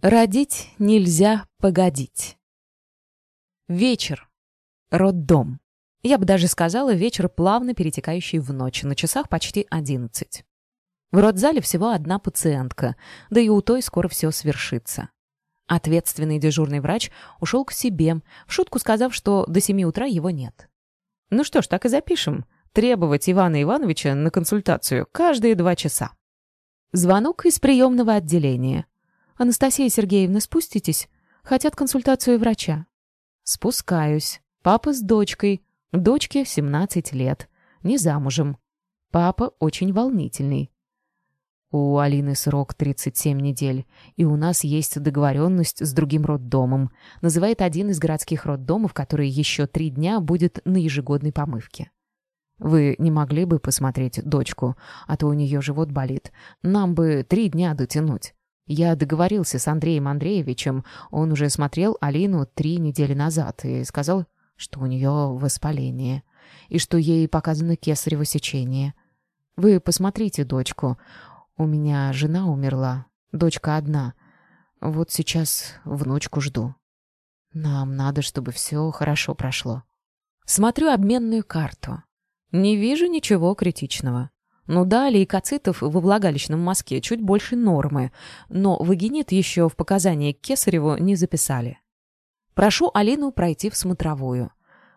Родить нельзя погодить. Вечер. Роддом. Я бы даже сказала, вечер, плавно перетекающий в ночь, на часах почти одиннадцать. В родзале всего одна пациентка, да и у той скоро все свершится. Ответственный дежурный врач ушел к себе, в шутку сказав, что до семи утра его нет. Ну что ж, так и запишем. Требовать Ивана Ивановича на консультацию каждые два часа. Звонок из приемного отделения. «Анастасия Сергеевна, спуститесь. Хотят консультацию врача». «Спускаюсь. Папа с дочкой. Дочке 17 лет. Не замужем. Папа очень волнительный. У Алины срок 37 недель, и у нас есть договоренность с другим роддомом. Называет один из городских роддомов, который еще три дня будет на ежегодной помывке. Вы не могли бы посмотреть дочку, а то у нее живот болит. Нам бы три дня дотянуть. Я договорился с Андреем Андреевичем, он уже смотрел Алину три недели назад и сказал, что у нее воспаление, и что ей показано кесарево сечение. Вы посмотрите дочку. У меня жена умерла, дочка одна. Вот сейчас внучку жду. Нам надо, чтобы все хорошо прошло. Смотрю обменную карту. Не вижу ничего критичного. Ну да, лейкоцитов во влагалищном мазке чуть больше нормы, но вагинит еще в показания к Кесареву не записали. Прошу Алину пройти в смотровую.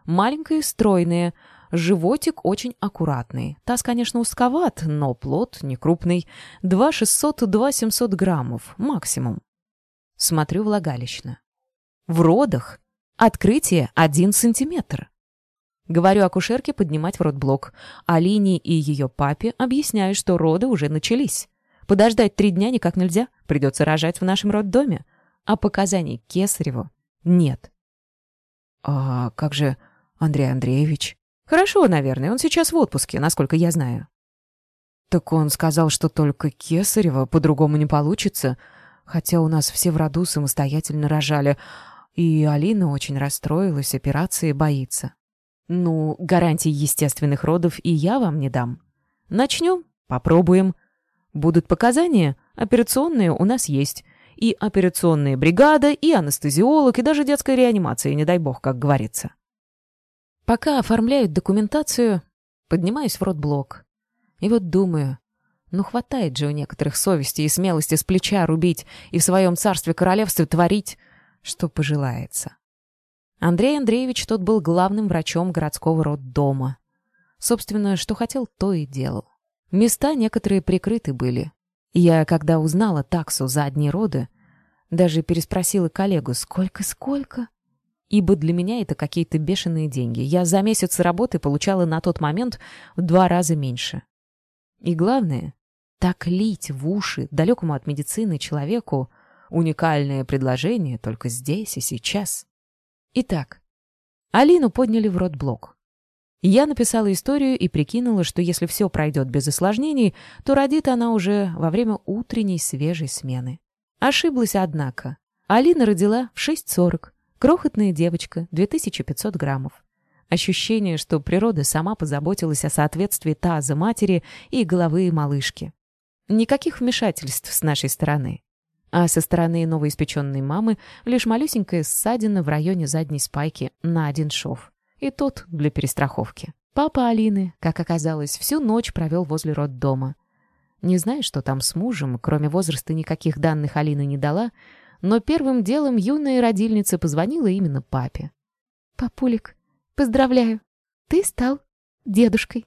Маленькая, стройная, животик очень аккуратный. Таз, конечно, узковат, но плод не крупный. 2600-2700 граммов максимум. Смотрю влагалищно. В родах открытие 1 сантиметр. Говорю акушерке поднимать в родблок. Алине и ее папе объясняю, что роды уже начались. Подождать три дня никак нельзя, придется рожать в нашем роддоме. А показаний Кесареву нет. «А как же Андрей Андреевич?» «Хорошо, наверное, он сейчас в отпуске, насколько я знаю». «Так он сказал, что только Кесарева, по-другому не получится, хотя у нас все в роду самостоятельно рожали, и Алина очень расстроилась, операции боится». Ну, гарантий естественных родов и я вам не дам. Начнем, попробуем. Будут показания, операционные у нас есть. И операционная бригада, и анестезиолог, и даже детская реанимация, не дай бог, как говорится. Пока оформляют документацию, поднимаюсь в родблок. И вот думаю, ну хватает же у некоторых совести и смелости с плеча рубить и в своем царстве-королевстве творить, что пожелается. Андрей Андреевич тот был главным врачом городского роддома. Собственно, что хотел, то и делал. Места некоторые прикрыты были. Я, когда узнала таксу за одни роды, даже переспросила коллегу, сколько-сколько? Ибо для меня это какие-то бешеные деньги. Я за месяц работы получала на тот момент в два раза меньше. И главное, так лить в уши далекому от медицины человеку уникальное предложение только здесь и сейчас. Итак, Алину подняли в родблок. Я написала историю и прикинула, что если все пройдет без осложнений, то родит она уже во время утренней свежей смены. Ошиблась, однако. Алина родила в 6.40. Крохотная девочка, 2500 граммов. Ощущение, что природа сама позаботилась о соответствии таза матери и головы малышки. Никаких вмешательств с нашей стороны а со стороны новоиспеченной мамы лишь малюсенькая ссадина в районе задней спайки на один шов. И тот для перестраховки. Папа Алины, как оказалось, всю ночь провел возле роддома. Не знаю, что там с мужем, кроме возраста никаких данных Алина не дала, но первым делом юная родильница позвонила именно папе. «Папулик, поздравляю, ты стал дедушкой».